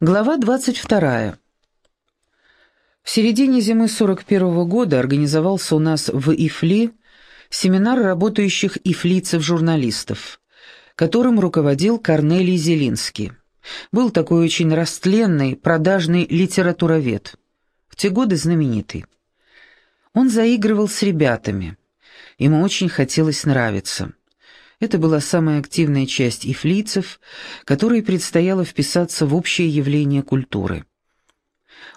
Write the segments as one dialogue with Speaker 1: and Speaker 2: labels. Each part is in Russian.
Speaker 1: Глава 22. В середине зимы 41 -го года организовался у нас в Ифли семинар работающих ифлийцев-журналистов, которым руководил Корнелий Зелинский. Был такой очень растленный, продажный литературовед. В те годы знаменитый. Он заигрывал с ребятами. Ему очень хотелось нравиться. Это была самая активная часть ифлийцев, которой предстояло вписаться в общее явление культуры.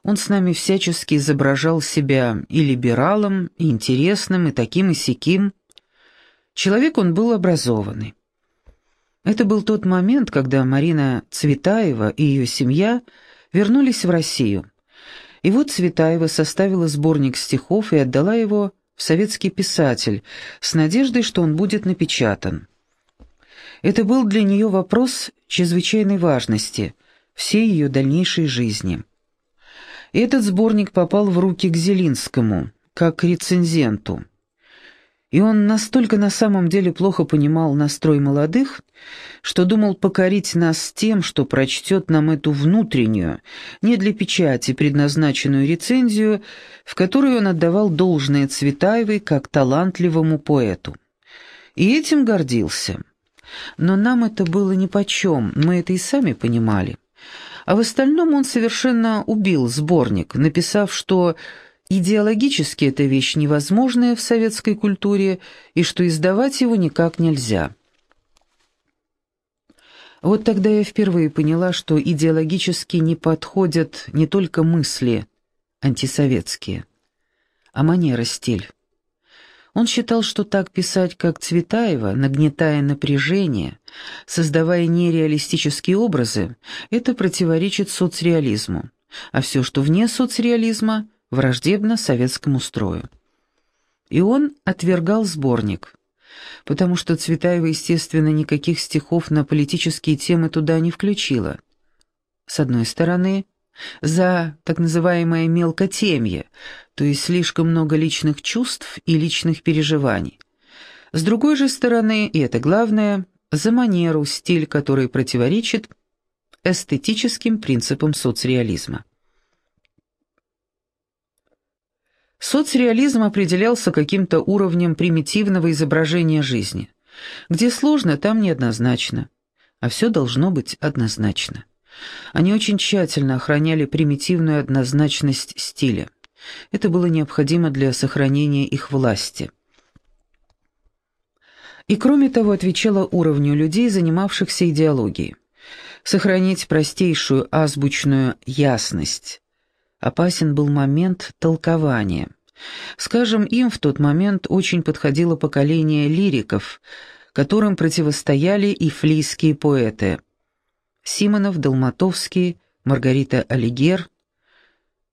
Speaker 1: Он с нами всячески изображал себя и либералом, и интересным, и таким, и сяким. Человек он был образованный. Это был тот момент, когда Марина Цветаева и ее семья вернулись в Россию. И вот Цветаева составила сборник стихов и отдала его в советский писатель с надеждой, что он будет напечатан. Это был для нее вопрос чрезвычайной важности всей ее дальнейшей жизни. Этот сборник попал в руки к Зелинскому, как рецензенту. И он настолько на самом деле плохо понимал настрой молодых, что думал покорить нас тем, что прочтет нам эту внутреннюю, не для печати предназначенную рецензию, в которой он отдавал должное Цветаевой как талантливому поэту. И этим гордился. Но нам это было нипочем, мы это и сами понимали. А в остальном он совершенно убил сборник, написав, что идеологически эта вещь невозможная в советской культуре и что издавать его никак нельзя. Вот тогда я впервые поняла, что идеологически не подходят не только мысли антисоветские, а манера, стиль. Он считал, что так писать, как Цветаева, нагнетая напряжение, создавая нереалистические образы, это противоречит соцреализму, а все, что вне соцреализма, враждебно советскому строю. И он отвергал сборник, потому что Цветаева, естественно, никаких стихов на политические темы туда не включила. С одной стороны, за так называемое мелкотемье, то есть слишком много личных чувств и личных переживаний. С другой же стороны, и это главное, за манеру, стиль, который противоречит эстетическим принципам соцреализма. Соцреализм определялся каким-то уровнем примитивного изображения жизни. Где сложно, там неоднозначно, а все должно быть однозначно. Они очень тщательно охраняли примитивную однозначность стиля. Это было необходимо для сохранения их власти. И кроме того отвечало уровню людей, занимавшихся идеологией. Сохранить простейшую азбучную ясность. Опасен был момент толкования. Скажем, им в тот момент очень подходило поколение лириков, которым противостояли и флийские поэты – Симонов, Долматовский, Маргарита Алигер.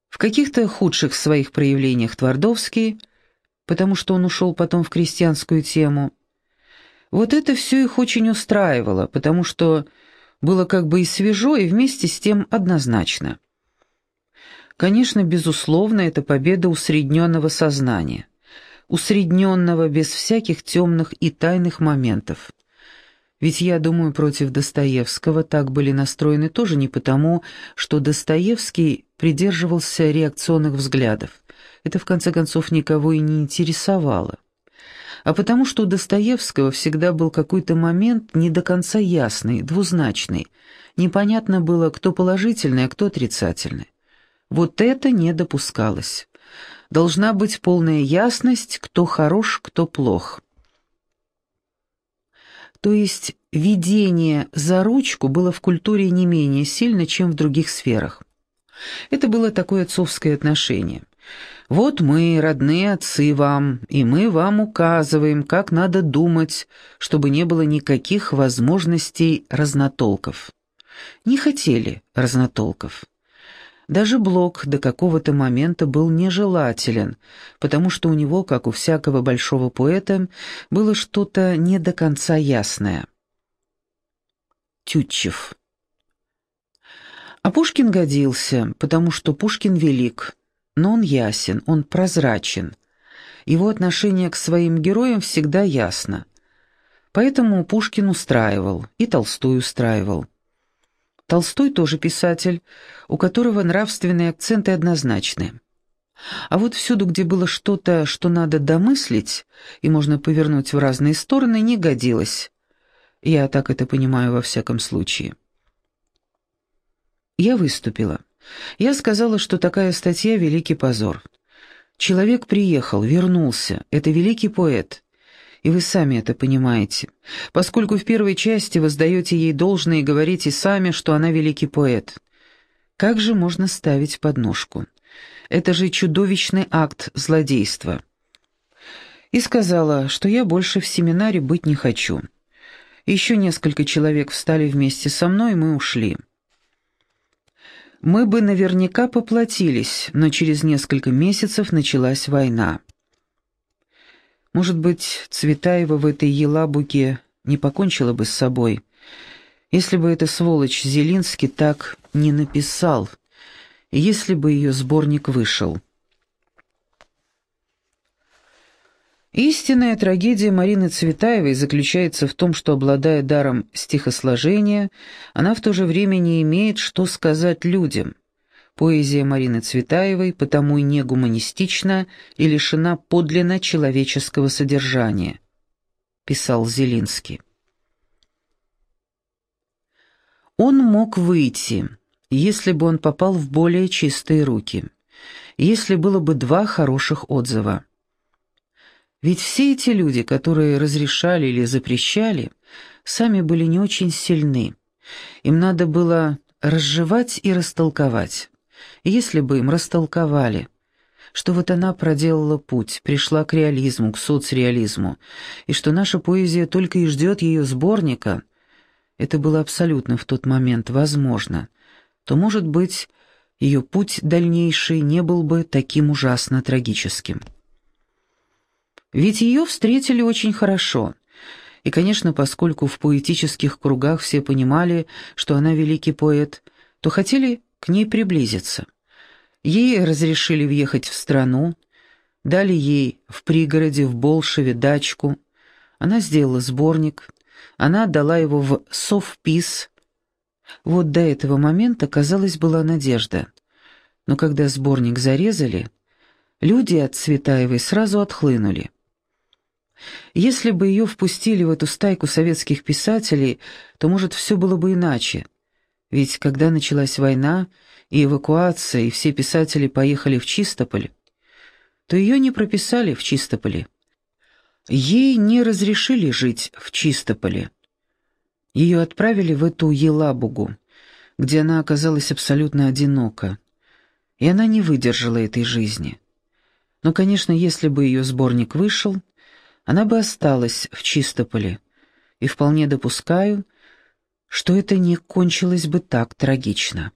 Speaker 1: В каких-то худших своих проявлениях Твардовский, потому что он ушел потом в крестьянскую тему. Вот это все их очень устраивало, потому что было как бы и свежо, и вместе с тем однозначно. Конечно, безусловно, это победа усредненного сознания, усредненного без всяких темных и тайных моментов. Ведь я думаю, против Достоевского так были настроены тоже не потому, что Достоевский придерживался реакционных взглядов. Это, в конце концов, никого и не интересовало. А потому что у Достоевского всегда был какой-то момент не до конца ясный, двузначный. Непонятно было, кто положительный, а кто отрицательный. Вот это не допускалось. Должна быть полная ясность, кто хорош, кто плох. То есть видение за ручку было в культуре не менее сильно, чем в других сферах. Это было такое отцовское отношение. «Вот мы, родные отцы вам, и мы вам указываем, как надо думать, чтобы не было никаких возможностей разнотолков». Не хотели разнотолков. Даже Блок до какого-то момента был нежелателен, потому что у него, как у всякого большого поэта, было что-то не до конца ясное. Тютчев. А Пушкин годился, потому что Пушкин велик, но он ясен, он прозрачен. Его отношение к своим героям всегда ясно. Поэтому Пушкин устраивал, и Толстой устраивал. Толстой тоже писатель, у которого нравственные акценты однозначны. А вот всюду, где было что-то, что надо домыслить, и можно повернуть в разные стороны, не годилось. Я так это понимаю во всяком случае. Я выступила. Я сказала, что такая статья — великий позор. Человек приехал, вернулся. Это великий поэт. И вы сами это понимаете, поскольку в первой части воздаете ей должное и говорите сами, что она великий поэт. Как же можно ставить подножку? Это же чудовищный акт злодейства. И сказала, что я больше в семинаре быть не хочу. Еще несколько человек встали вместе со мной, и мы ушли. Мы бы наверняка поплатились, но через несколько месяцев началась война. Может быть, Цветаева в этой елабуке не покончила бы с собой, если бы эта сволочь Зелинский так не написал, если бы ее сборник вышел. Истинная трагедия Марины Цветаевой заключается в том, что, обладая даром стихосложения, она в то же время не имеет, что сказать людям. Поэзия Марины Цветаевой потому и не гуманистична и лишена подлинно человеческого содержания, писал Зелинский. Он мог выйти, если бы он попал в более чистые руки, если было бы два хороших отзыва. Ведь все эти люди, которые разрешали или запрещали, сами были не очень сильны. Им надо было разжевать и растолковать. Если бы им растолковали, что вот она проделала путь, пришла к реализму, к соцреализму, и что наша поэзия только и ждет ее сборника, это было абсолютно в тот момент возможно, то, может быть, ее путь дальнейший не был бы таким ужасно трагическим. Ведь ее встретили очень хорошо. И, конечно, поскольку в поэтических кругах все понимали, что она великий поэт, то хотели к ней приблизиться. Ей разрешили въехать в страну, дали ей в пригороде в Болшеве дачку. Она сделала сборник, она отдала его в совпис. Вот до этого момента, казалось, была надежда. Но когда сборник зарезали, люди от Цветаевой сразу отхлынули. Если бы ее впустили в эту стайку советских писателей, то, может, все было бы иначе. Ведь когда началась война и эвакуация, и все писатели поехали в Чистополь, то ее не прописали в Чистополе. Ей не разрешили жить в Чистополе. Ее отправили в эту Елабугу, где она оказалась абсолютно одинока, и она не выдержала этой жизни. Но, конечно, если бы ее сборник вышел, она бы осталась в Чистополе, и вполне допускаю, что это не кончилось бы так трагично.